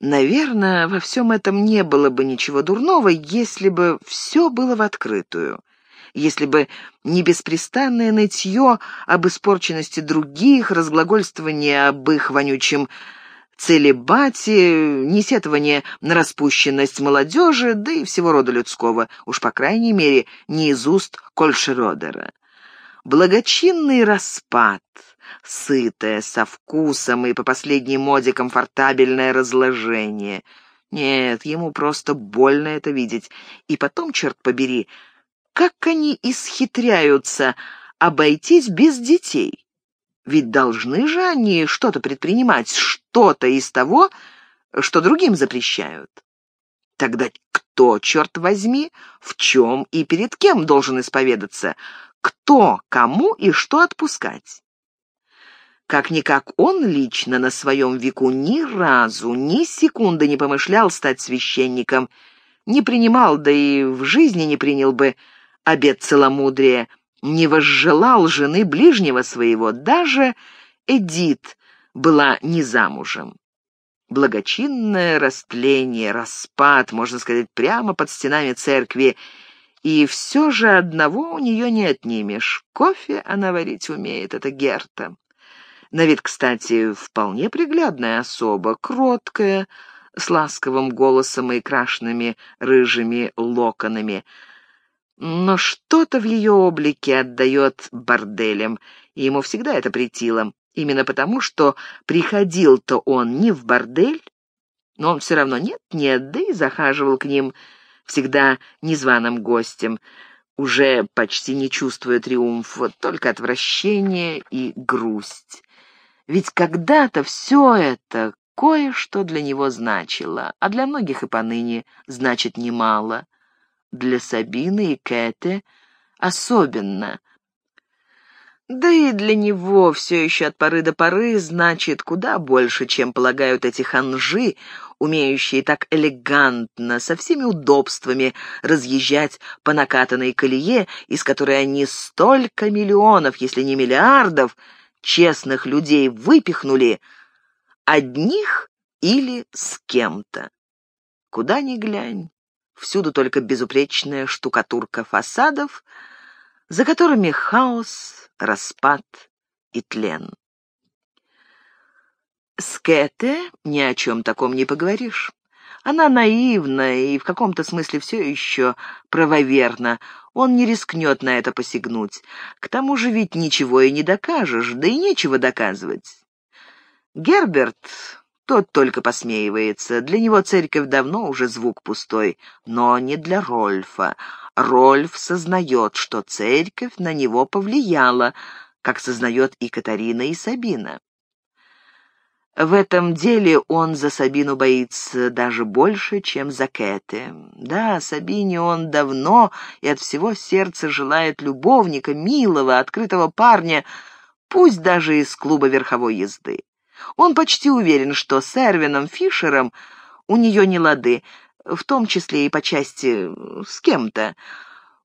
Наверное, во всем этом не было бы ничего дурного, если бы все было в открытую. Если бы не беспрестанное нытье об испорченности других, разглагольствование об их вонючем целебате, не сетование на распущенность молодежи, да и всего рода людского, уж по крайней мере, не из уст Кольшеродера. Благочинный распад, сытое, со вкусом и по последней моде комфортабельное разложение. Нет, ему просто больно это видеть. И потом, черт побери, как они исхитряются обойтись без детей? Ведь должны же они что-то предпринимать, что-то из того, что другим запрещают. Тогда кто, черт возьми, в чем и перед кем должен исповедаться? Кто, кому и что отпускать? Как-никак он лично на своем веку ни разу, ни секунды не помышлял стать священником, не принимал, да и в жизни не принял бы обет целомудрия, не возжелал жены ближнего своего, даже Эдит была не замужем. Благочинное растление, распад, можно сказать, прямо под стенами церкви, и все же одного у нее не отнимешь. Кофе она варить умеет, это Герта. На вид, кстати, вполне приглядная особа, кроткая, с ласковым голосом и крашенными рыжими локонами — но что-то в ее облике отдает борделем, и ему всегда это претило. Именно потому, что приходил-то он не в бордель, но он все равно нет-нет, да и захаживал к ним всегда незваным гостем, уже почти не чувствуя триумфа, только отвращение и грусть. Ведь когда-то все это кое-что для него значило, а для многих и поныне значит немало для Сабины и Кэте особенно. Да и для него все еще от поры до поры значит куда больше, чем полагают эти ханжи, умеющие так элегантно, со всеми удобствами разъезжать по накатанной колее, из которой они столько миллионов, если не миллиардов, честных людей выпихнули, одних или с кем-то. Куда ни глянь, Всюду только безупречная штукатурка фасадов, за которыми хаос, распад и тлен. С Кэте ни о чем таком не поговоришь. Она наивна и в каком-то смысле все еще правоверна. Он не рискнет на это посягнуть. К тому же ведь ничего и не докажешь, да и нечего доказывать. Герберт тот только посмеивается. Для него церковь давно уже звук пустой, но не для Рольфа. Рольф сознает, что церковь на него повлияла, как сознает и Катарина, и Сабина. В этом деле он за Сабину боится даже больше, чем за Кэте. Да, Сабине он давно и от всего сердца желает любовника, милого, открытого парня, пусть даже из клуба верховой езды. Он почти уверен, что с Эрвином Фишером у нее не лады, в том числе и по части с кем-то.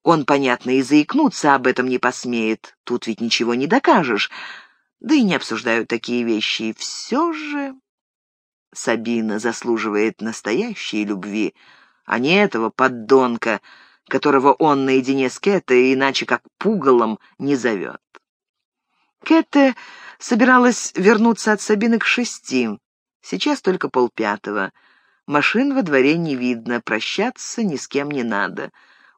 Он, понятно, и заикнуться об этом не посмеет. Тут ведь ничего не докажешь. Да и не обсуждают такие вещи. И все же Сабина заслуживает настоящей любви, а не этого поддонка, которого он наедине с Кэтой иначе как пугалом не зовет. Кэте собиралась вернуться от Сабины к шести. Сейчас только полпятого. Машин во дворе не видно, прощаться ни с кем не надо.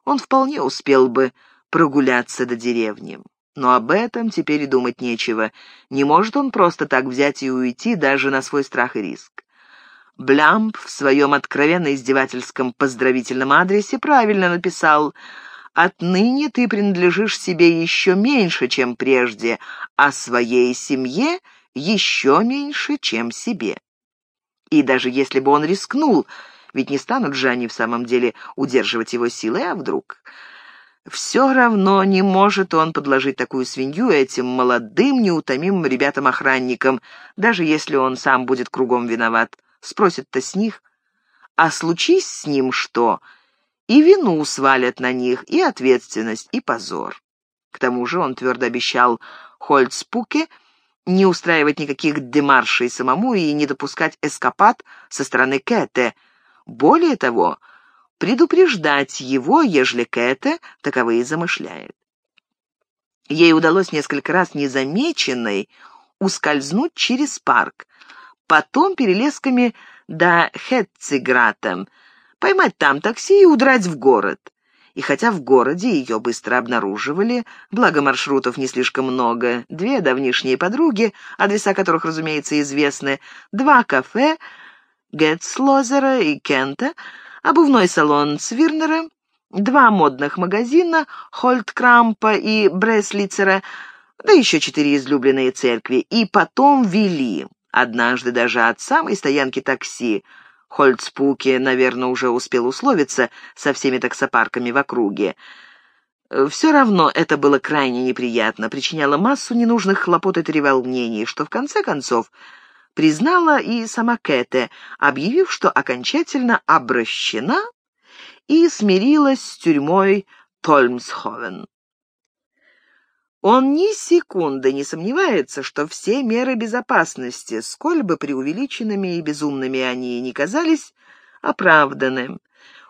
Он вполне успел бы прогуляться до деревни. Но об этом теперь и думать нечего. Не может он просто так взять и уйти даже на свой страх и риск. Блямп в своем откровенно издевательском поздравительном адресе правильно написал Отныне ты принадлежишь себе еще меньше, чем прежде, а своей семье еще меньше, чем себе. И даже если бы он рискнул, ведь не станут же они в самом деле удерживать его силой, а вдруг... Все равно не может он подложить такую свинью этим молодым, неутомимым ребятам-охранникам, даже если он сам будет кругом виноват. Спросят-то с них. А случись с ним что, и вину свалят на них, и ответственность, и позор. К тому же он твердо обещал Хольцпуке не устраивать никаких демаршей самому и не допускать эскапад со стороны Кэте. Более того, предупреждать его, ежели Кэте таковые замышляет. Ей удалось несколько раз незамеченной ускользнуть через парк, потом перелесками до Хетциграта, поймать там такси и удрать в город. И хотя в городе ее быстро обнаруживали, благо маршрутов не слишком много, две давнишние подруги, адреса которых, разумеется, известны, два кафе, Гетслозера и Кента, обувной салон Цвирнера, два модных магазина, Хольткрампа и Бреслицера, да еще четыре излюбленные церкви, и потом вели, однажды даже от самой стоянки такси, Хольцпуке, наверное, уже успел условиться со всеми таксопарками в округе. Все равно это было крайне неприятно, причиняло массу ненужных хлопот и треволнений, что в конце концов признала и сама Кэте, объявив, что окончательно обращена и смирилась с тюрьмой Тольмсховен. Он ни секунды не сомневается, что все меры безопасности, сколь бы преувеличенными и безумными они ни казались, оправданы.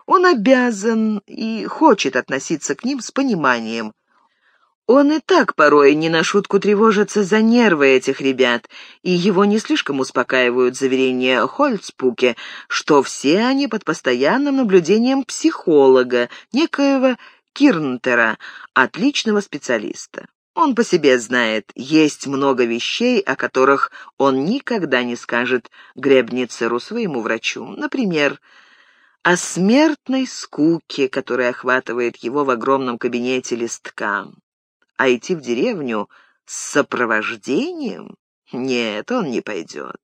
Он обязан и хочет относиться к ним с пониманием. Он и так порой не на шутку тревожится за нервы этих ребят, и его не слишком успокаивают заверения Хольцпуке, что все они под постоянным наблюдением психолога, некоего Кирнтера, отличного специалиста. Он по себе знает, есть много вещей, о которых он никогда не скажет Гребницеру, своему врачу. Например, о смертной скуке, которая охватывает его в огромном кабинете листка. А идти в деревню с сопровождением? Нет, он не пойдет.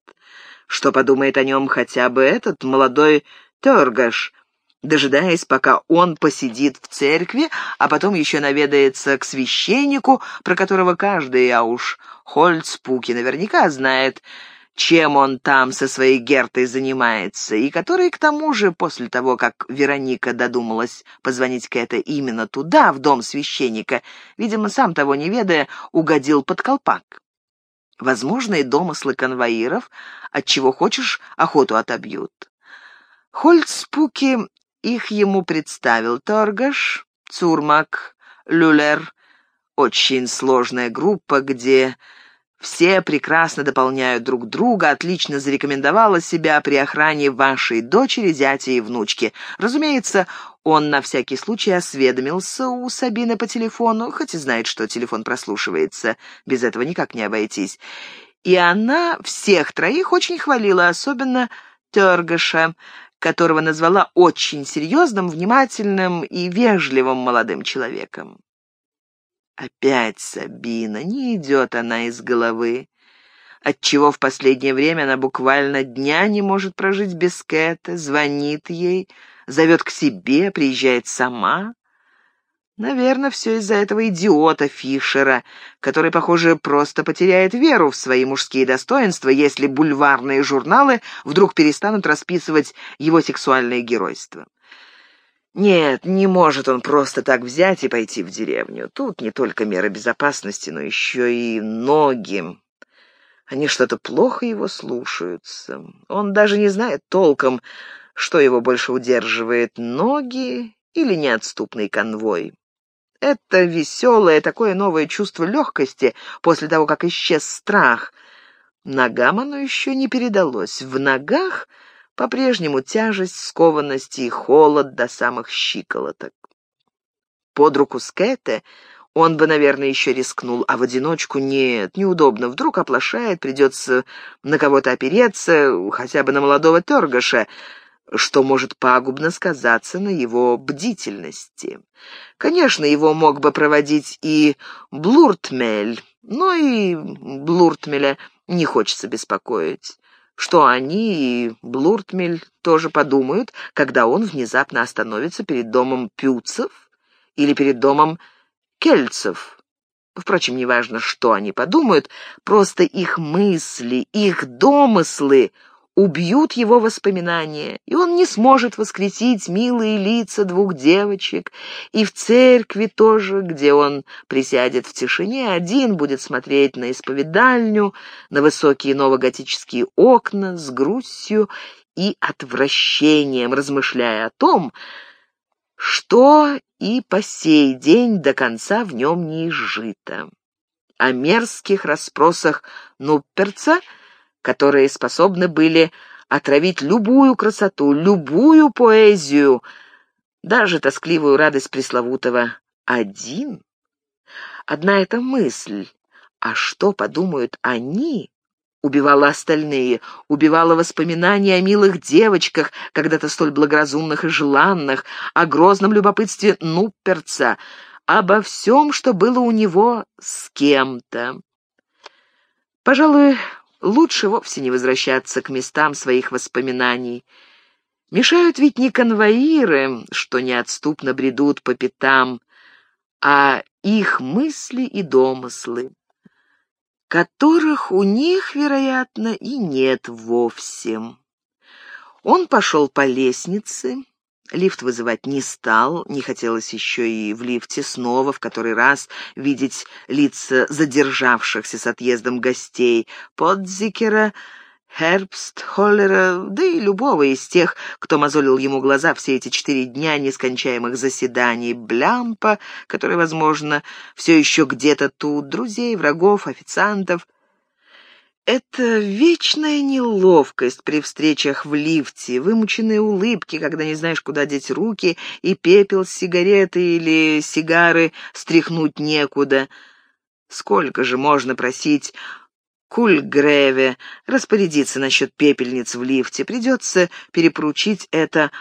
Что подумает о нем хотя бы этот молодой Тергаш, дожидаясь, пока он посидит в церкви, а потом еще наведается к священнику, про которого каждый, а уж Хольцпуки наверняка знает, чем он там со своей Гертой занимается, и который, к тому же, после того, как Вероника додумалась позвонить Кэта именно туда, в дом священника, видимо, сам того не ведая, угодил под колпак. Возможные домыслы конвоиров, от чего хочешь, охоту отобьют. Хольцпуки их ему представил Торгаш, Цурмак, Люлер. Очень сложная группа, где все прекрасно дополняют друг друга, отлично зарекомендовала себя при охране вашей дочери, зятя и внучки. Разумеется, он на всякий случай осведомился у Сабины по телефону, хоть и знает, что телефон прослушивается. Без этого никак не обойтись. И она всех троих очень хвалила, особенно Тергаша, которого назвала очень серьезным, внимательным и вежливым молодым человеком. Опять Сабина, не идет она из головы. Отчего в последнее время она буквально дня не может прожить без Кэта, звонит ей, зовет к себе, приезжает сама. Наверное, все из-за этого идиота Фишера, который, похоже, просто потеряет веру в свои мужские достоинства, если бульварные журналы вдруг перестанут расписывать его сексуальное геройство. Нет, не может он просто так взять и пойти в деревню. Тут не только меры безопасности, но еще и ноги. Они что-то плохо его слушаются. Он даже не знает толком, что его больше удерживает, ноги или неотступный конвой. Это веселое, такое новое чувство легкости после того, как исчез страх. Ногам оно еще не передалось. В ногах по-прежнему тяжесть, скованность и холод до самых щиколоток. Под руку с Кэте он бы, наверное, еще рискнул, а в одиночку нет, неудобно. Вдруг оплошает, придется на кого-то опереться, хотя бы на молодого торгаша что может пагубно сказаться на его бдительности. Конечно, его мог бы проводить и Блуртмель, но и Блуртмеля не хочется беспокоить. Что они и Блуртмель тоже подумают, когда он внезапно остановится перед домом Пюцев или перед домом Кельцев. Впрочем, неважно, что они подумают, просто их мысли, их домыслы убьют его воспоминания, и он не сможет воскресить милые лица двух девочек, и в церкви тоже, где он присядет в тишине, один будет смотреть на исповедальню, на высокие новоготические окна с грустью и отвращением, размышляя о том, что и по сей день до конца в нем не изжито. О мерзких расспросах Нупперца — которые способны были отравить любую красоту, любую поэзию, даже тоскливую радость пресловутого «один». Одна эта мысль, а что подумают они, убивала остальные, убивала воспоминания о милых девочках, когда-то столь благоразумных и желанных, о грозном любопытстве Нупперца, обо всем, что было у него с кем-то. Пожалуй, Лучше вовсе не возвращаться к местам своих воспоминаний. Мешают ведь не конвоиры, что неотступно бредут по пятам, а их мысли и домыслы, которых у них, вероятно, и нет вовсе. Он пошел по лестнице, Лифт вызывать не стал, не хотелось еще и в лифте снова в который раз видеть лица задержавшихся с отъездом гостей, Подзикера, Хербст, Холлера, да и любого из тех, кто мозолил ему глаза все эти четыре дня нескончаемых заседаний, Блямпа, который, возможно, все еще где-то тут, друзей, врагов, официантов — это вечная неловкость при встречах в лифте, вымученные улыбки, когда не знаешь, куда деть руки, и пепел с сигареты или сигары стряхнуть некуда. Сколько же можно просить Кульгреве распорядиться насчет пепельниц в лифте? Придется перепоручить это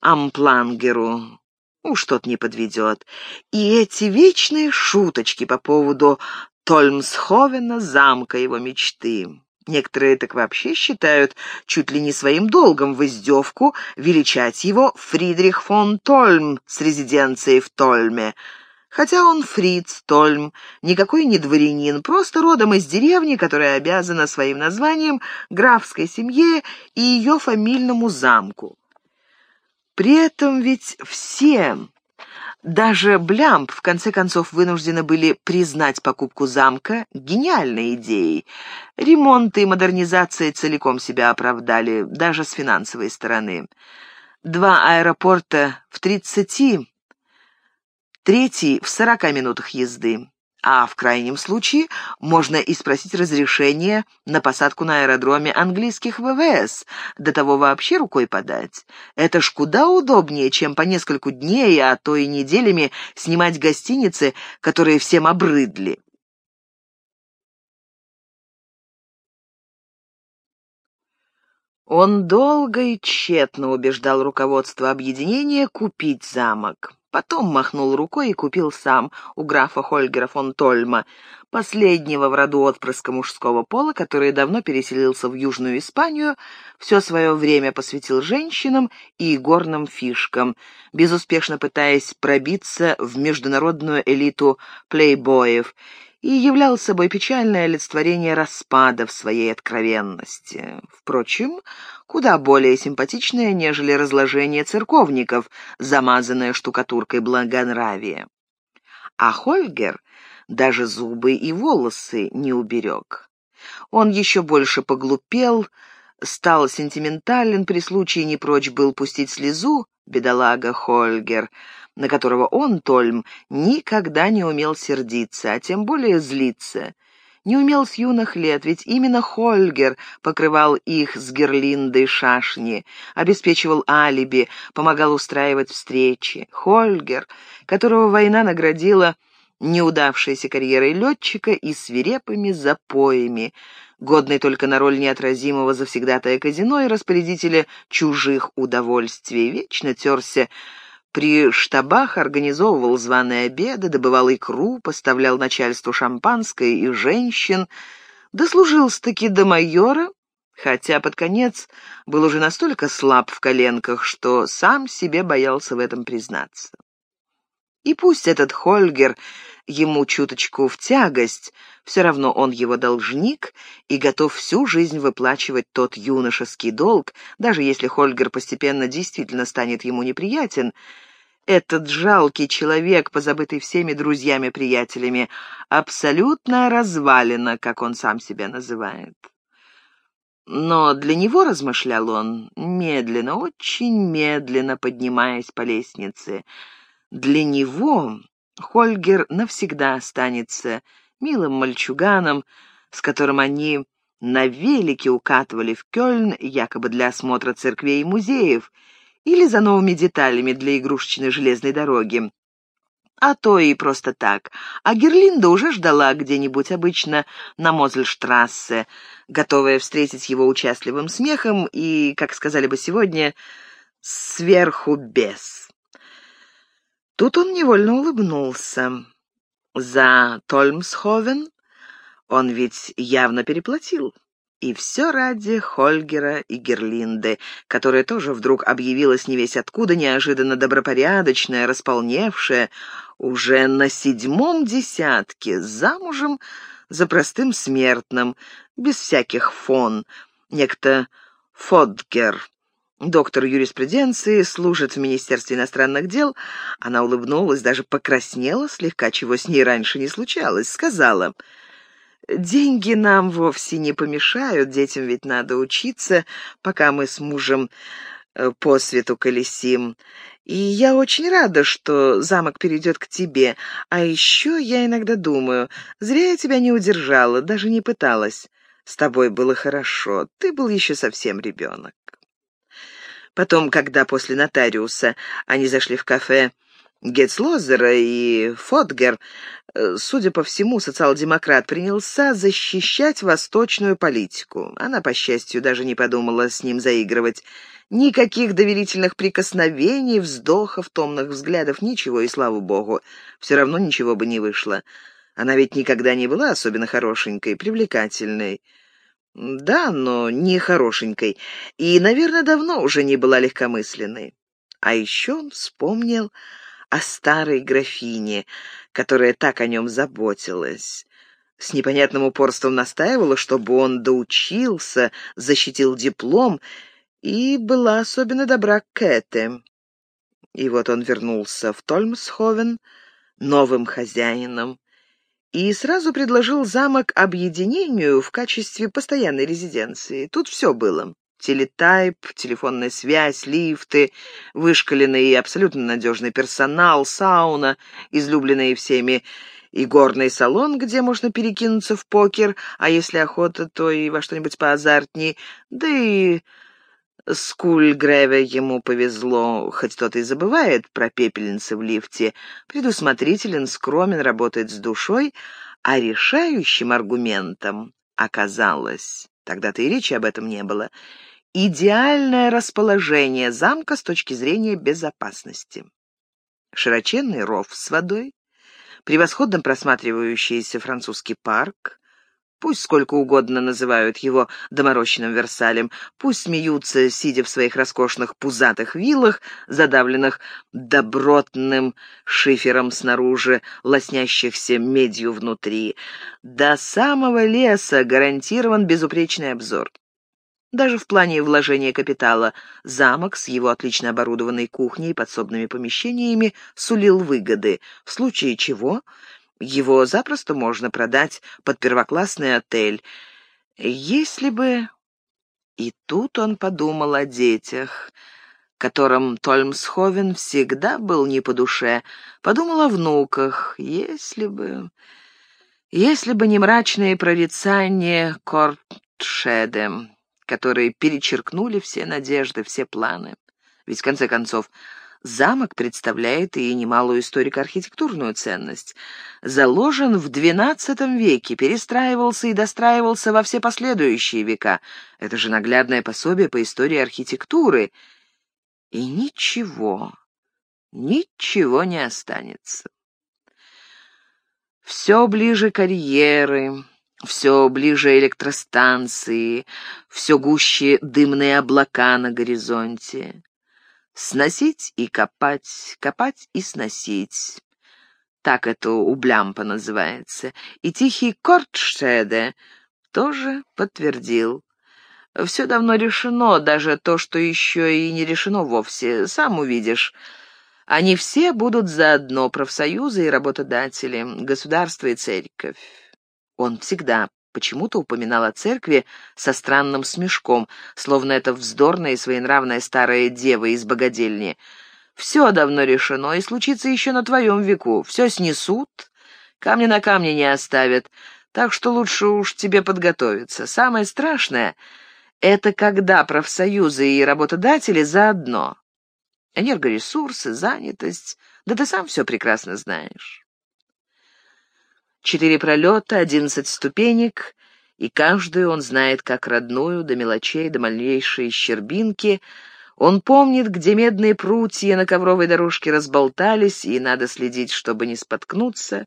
Амплангеру. Уж тот не подведет. И эти вечные шуточки по поводу Тольмсховена, замка его мечты. Некоторые так вообще считают чуть ли не своим долгом в издевку величать его Фридрих фон Тольм с резиденцией в Тольме. Хотя он Фриц Тольм, никакой не дворянин, просто родом из деревни, которая обязана своим названием графской семье и ее фамильному замку. При этом ведь все даже Блямп, в конце концов, вынуждены были признать покупку замка гениальной идеей. Ремонт и модернизация целиком себя оправдали, даже с финансовой стороны. Два аэропорта в 30, третий в 40 минутах езды а в крайнем случае можно и спросить разрешение на посадку на аэродроме английских ВВС, до того вообще рукой подать. Это ж куда удобнее, чем по нескольку дней, а то и неделями снимать гостиницы, которые всем обрыдли. Он долго и тщетно убеждал руководство объединения купить замок. Потом махнул рукой и купил сам у графа Хольгера фон Тольма, последнего в роду отпрыска мужского пола, который давно переселился в Южную Испанию, все свое время посвятил женщинам и горным фишкам, безуспешно пытаясь пробиться в международную элиту плейбоев и являл собой печальное олицетворение распада в своей откровенности. Впрочем, куда более симпатичное, нежели разложение церковников, замазанное штукатуркой благонравия. А Хольгер даже зубы и волосы не уберег. Он еще больше поглупел, стал сентиментален, при случае не прочь был пустить слезу, бедолага Хольгер, на которого он, Тольм, никогда не умел сердиться, а тем более злиться. Не умел с юных лет, ведь именно Хольгер покрывал их с Герлиндой шашни, обеспечивал алиби, помогал устраивать встречи. Хольгер, которого война наградила неудавшейся карьерой летчика и свирепыми запоями, годный только на роль неотразимого завсегдатая казино и распорядителя чужих удовольствий, вечно терся при штабах организовывал званые обеды, добывал икру, поставлял начальству шампанское и женщин, дослужился-таки до майора, хотя под конец был уже настолько слаб в коленках, что сам себе боялся в этом признаться. И пусть этот Хольгер ему чуточку в тягость, все равно он его должник и готов всю жизнь выплачивать тот юношеский долг, даже если Хольгер постепенно действительно станет ему неприятен, этот жалкий человек, позабытый всеми друзьями-приятелями, абсолютная развалина, как он сам себя называет. Но для него, размышлял он, медленно, очень медленно поднимаясь по лестнице, для него Хольгер навсегда останется милым мальчуганом, с которым они на велике укатывали в Кёльн якобы для осмотра церквей и музеев, или за новыми деталями для игрушечной железной дороги. А то и просто так. А Герлинда уже ждала где-нибудь, обычно на Мозельштрассе, готовая встретить его участливым смехом и, как сказали бы сегодня, сверху без. Тут он невольно улыбнулся. За Тольмсховен он ведь явно переплатил. И все ради Хольгера и Герлинды, которая тоже вдруг объявилась не весь откуда, неожиданно добропорядочная, располневшая, уже на седьмом десятке, замужем за простым смертным, без всяких фон, некто Фодгер, доктор юриспруденции, служит в Министерстве иностранных дел. Она улыбнулась, даже покраснела слегка, чего с ней раньше не случалось, сказала... Деньги нам вовсе не помешают, детям ведь надо учиться, пока мы с мужем э, по свету колесим. И я очень рада, что замок перейдет к тебе. А еще я иногда думаю, зря я тебя не удержала, даже не пыталась. С тобой было хорошо, ты был еще совсем ребенок. Потом, когда после нотариуса они зашли в кафе Гетцлозера и Фотгер, э, судя по всему, социал-демократ принялся защищать восточную политику. Она, по счастью, даже не подумала с ним заигрывать. Никаких доверительных прикосновений, вздохов, томных взглядов, ничего, и слава богу, все равно ничего бы не вышло. Она ведь никогда не была особенно хорошенькой, привлекательной. Да, но не хорошенькой. И, наверное, давно уже не была легкомысленной. А еще он вспомнил о старой графине, которая так о нем заботилась. С непонятным упорством настаивала, чтобы он доучился, защитил диплом и была особенно добра к Кэте. И вот он вернулся в Тольмсховен новым хозяином и сразу предложил замок объединению в качестве постоянной резиденции. Тут все было. Телетайп, телефонная связь, лифты, вышкаленный и абсолютно надежный персонал, сауна, излюбленные всеми, и горный салон, где можно перекинуться в покер, а если охота, то и во что-нибудь поазартней, да и с Кульгреве ему повезло, хоть тот и забывает про пепельницы в лифте, предусмотрителен, скромен, работает с душой, а решающим аргументом оказалось, тогда-то и речи об этом не было, идеальное расположение замка с точки зрения безопасности. Широченный ров с водой, превосходно просматривающийся французский парк, Пусть сколько угодно называют его доморощенным Версалем, пусть смеются, сидя в своих роскошных пузатых виллах, задавленных добротным шифером снаружи, лоснящихся медью внутри. До самого леса гарантирован безупречный обзор. Даже в плане вложения капитала замок с его отлично оборудованной кухней и подсобными помещениями сулил выгоды, в случае чего его запросто можно продать под первоклассный отель. Если бы... И тут он подумал о детях, которым Тольмсховен всегда был не по душе. Подумал о внуках. Если бы... Если бы не мрачные прорицания Кортшеде, которые перечеркнули все надежды, все планы. Ведь, в конце концов, Замок представляет и немалую историко-архитектурную ценность. Заложен в XII веке, перестраивался и достраивался во все последующие века. Это же наглядное пособие по истории архитектуры. И ничего, ничего не останется. Все ближе карьеры, все ближе электростанции, все гуще дымные облака на горизонте. Сносить и копать, копать и сносить. так это у Блямпа называется, и тихий Кортшеде тоже подтвердил. Все давно решено, даже то, что еще и не решено вовсе, сам увидишь. Они все будут заодно, профсоюзы и работодатели, государство и церковь. Он всегда почему-то упоминал о церкви со странным смешком, словно это вздорная и своенравная старая дева из богадельни. «Все давно решено, и случится еще на твоем веку. Все снесут, камни на камне не оставят, так что лучше уж тебе подготовиться. Самое страшное — это когда профсоюзы и работодатели заодно. Энергоресурсы, занятость, да ты сам все прекрасно знаешь». Четыре пролета, одиннадцать ступенек, и каждую он знает как родную, до мелочей, до малейшей щербинки. Он помнит, где медные прутья на ковровой дорожке разболтались, и надо следить, чтобы не споткнуться.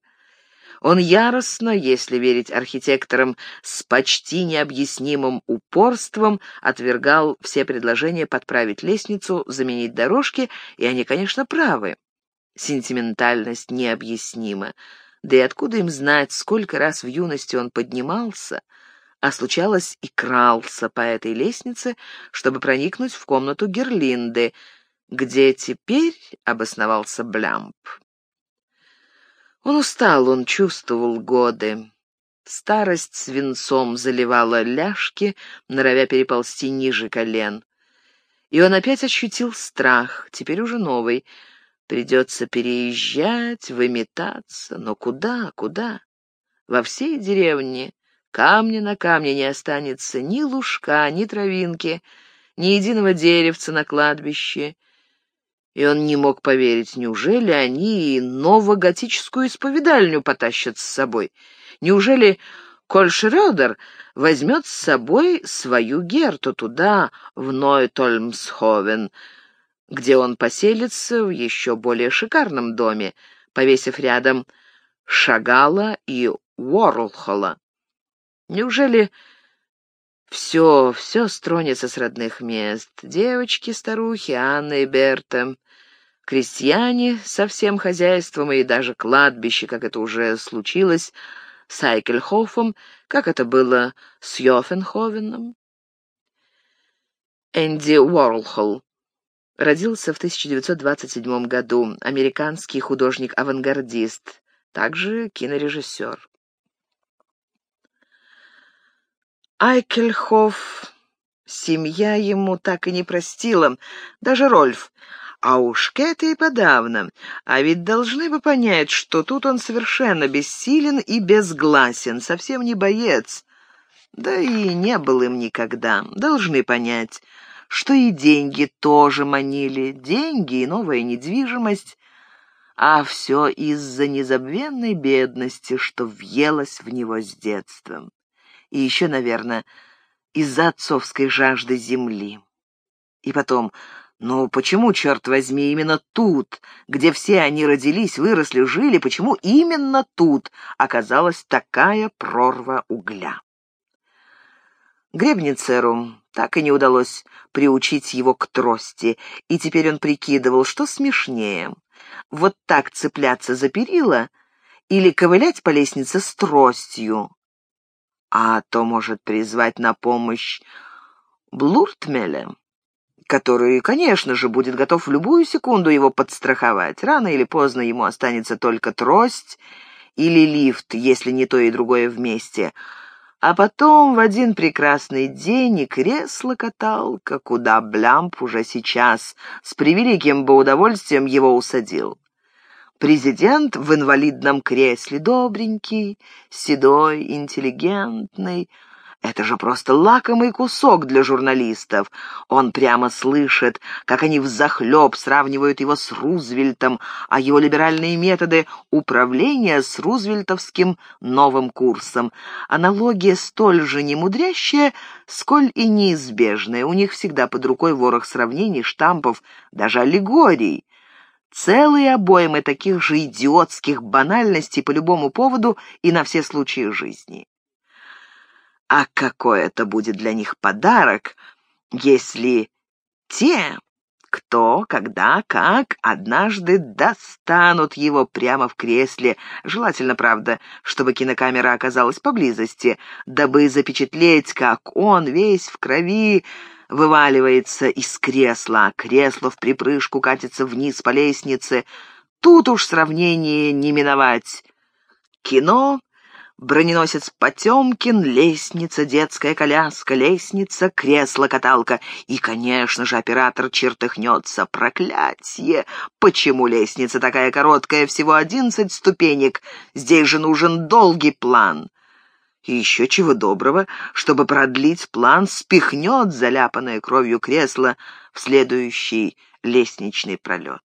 Он яростно, если верить архитекторам, с почти необъяснимым упорством отвергал все предложения подправить лестницу, заменить дорожки, и они, конечно, правы. Сентиментальность необъяснима. Да и откуда им знать, сколько раз в юности он поднимался, а случалось и крался по этой лестнице, чтобы проникнуть в комнату Герлинды, где теперь обосновался Блямп. Он устал, он чувствовал годы. Старость свинцом заливала ляжки, норовя переползти ниже колен. И он опять ощутил страх, теперь уже новый — Придется переезжать, выметаться. Но куда, куда? Во всей деревне камня на камне не останется ни лужка, ни травинки, ни единого деревца на кладбище. И он не мог поверить, неужели они и новоготическую исповедальню потащат с собой? Неужели Кольшрёдер возьмет с собой свою Герту туда, в Нойтольмсховен, где он поселится в еще более шикарном доме, повесив рядом Шагала и Уорлхола. Неужели все, все стронется с родных мест? Девочки, старухи, Анна и Берта, крестьяне со всем хозяйством и даже кладбище, как это уже случилось с Айкельхофом, как это было с Йофенховеном. Энди Уорлхолл Родился в 1927 году, американский художник-авангардист, также кинорежиссер. Айкельхоф, семья ему так и не простила, даже Рольф, а уж Кэта и подавно. А ведь должны бы понять, что тут он совершенно бессилен и безгласен, совсем не боец. Да и не был им никогда. Должны понять что и деньги тоже манили, деньги и новая недвижимость, а все из-за незабвенной бедности, что въелась в него с детством. И еще, наверное, из-за отцовской жажды земли. И потом, ну почему, черт возьми, именно тут, где все они родились, выросли, жили, почему именно тут оказалась такая прорва угля? Гребницеру так и не удалось приучить его к трости, и теперь он прикидывал, что смешнее. Вот так цепляться за перила или ковылять по лестнице с тростью. А то может призвать на помощь Блуртмеля, который, конечно же, будет готов в любую секунду его подстраховать. Рано или поздно ему останется только трость или лифт, если не то и другое вместе — а потом в один прекрасный день и кресло-каталка, куда Блямп уже сейчас с превеликим бы удовольствием его усадил. Президент в инвалидном кресле, добренький, седой, интеллигентный, это же просто лакомый кусок для журналистов. Он прямо слышит, как они взахлеб сравнивают его с Рузвельтом, а его либеральные методы управления с рузвельтовским новым курсом. Аналогия столь же немудрящая, сколь и неизбежная. У них всегда под рукой ворох сравнений, штампов, даже аллегорий. Целые обоймы таких же идиотских банальностей по любому поводу и на все случаи жизни. А какой это будет для них подарок, если те, Кто, когда, как однажды достанут его прямо в кресле, желательно, правда, чтобы кинокамера оказалась поблизости, дабы запечатлеть, как он весь в крови вываливается из кресла, а кресло в припрыжку катится вниз по лестнице. Тут уж сравнение не миновать. Кино броненосец Потемкин, лестница, детская коляска, лестница, кресло-каталка. И, конечно же, оператор чертыхнется. Проклятье! Почему лестница такая короткая, всего одиннадцать ступенек? Здесь же нужен долгий план. И еще чего доброго, чтобы продлить план, спихнет заляпанное кровью кресло в следующий лестничный пролет.